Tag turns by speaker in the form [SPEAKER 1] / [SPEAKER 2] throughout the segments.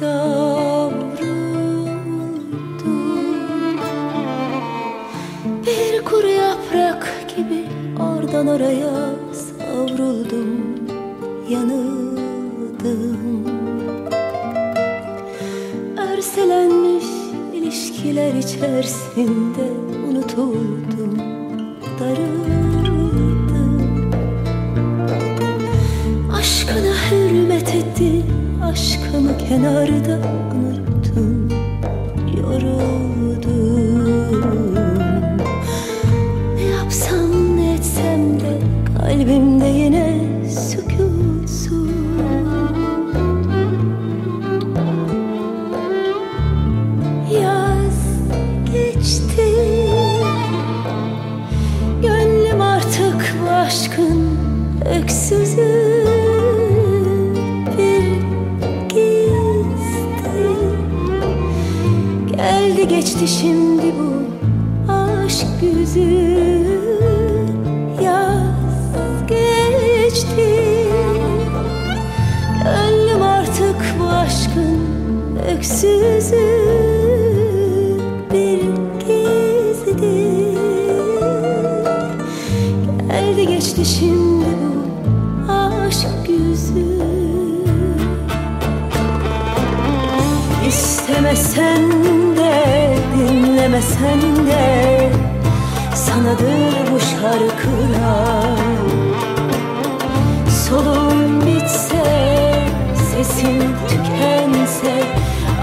[SPEAKER 1] savruldum. Bir kuru yaprak gibi oradan oraya savruldum Yanıldım. Örselenmiş ilişkiler içerisinde unutuldum Darıldım. Aşkına hürmet etti Aşkımı kenarda unuttum Yoruldum. Ne yapsam ne etsem de Kalbimde yine sükutsuz Yaz geçti Gönlüm artık bu aşkın öksüzü Geçti şimdi bu aşk yüzü. Yaz geçti. Gönlüm artık bu aşkın öksüzü. Bir gizlidir Geldi geçti şimdi bu aşk yüzü. İstemesen dinlemesen de Sanadır bu şarkılar Solum bitse sesim tükense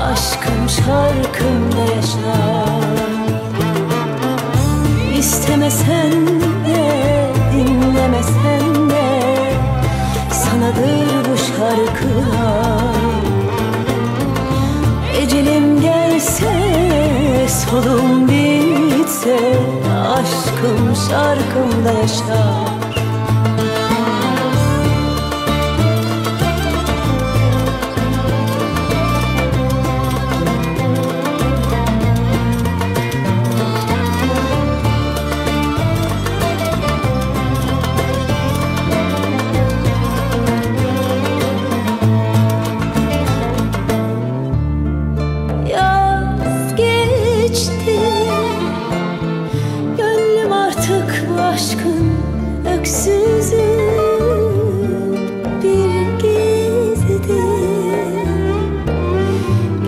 [SPEAKER 1] Aşkım şarkımda yaşar. İstemesen solum bitse Aşkım şarkımda yaşar aşkın öksüzü Bir gizlidir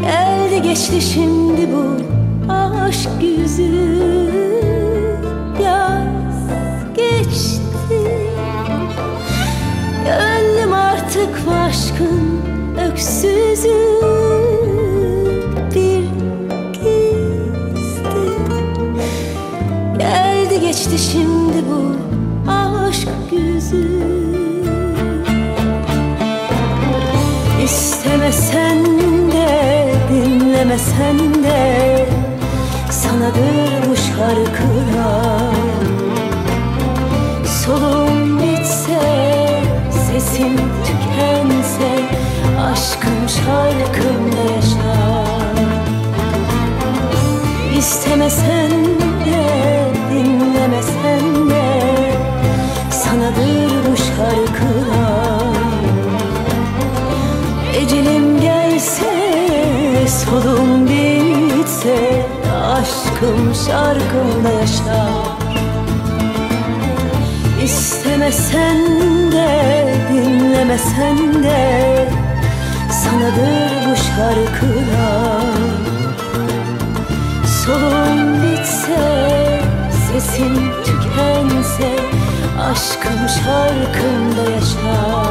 [SPEAKER 1] Geldi geçti şimdi bu aşk yüzü İstemesen de dinlemesen de Sanadır bu şarkılar. Solum bitse, sesim tükense Aşkım şarkımda yaşar. İstemesen Ecelim gelse, solum bitse Aşkım şarkımda yaşar. İstemesen de dinlemesen de Sanadır bu şarkılar. Solum bitse sesim tükense Aşkım şarkımda yaşar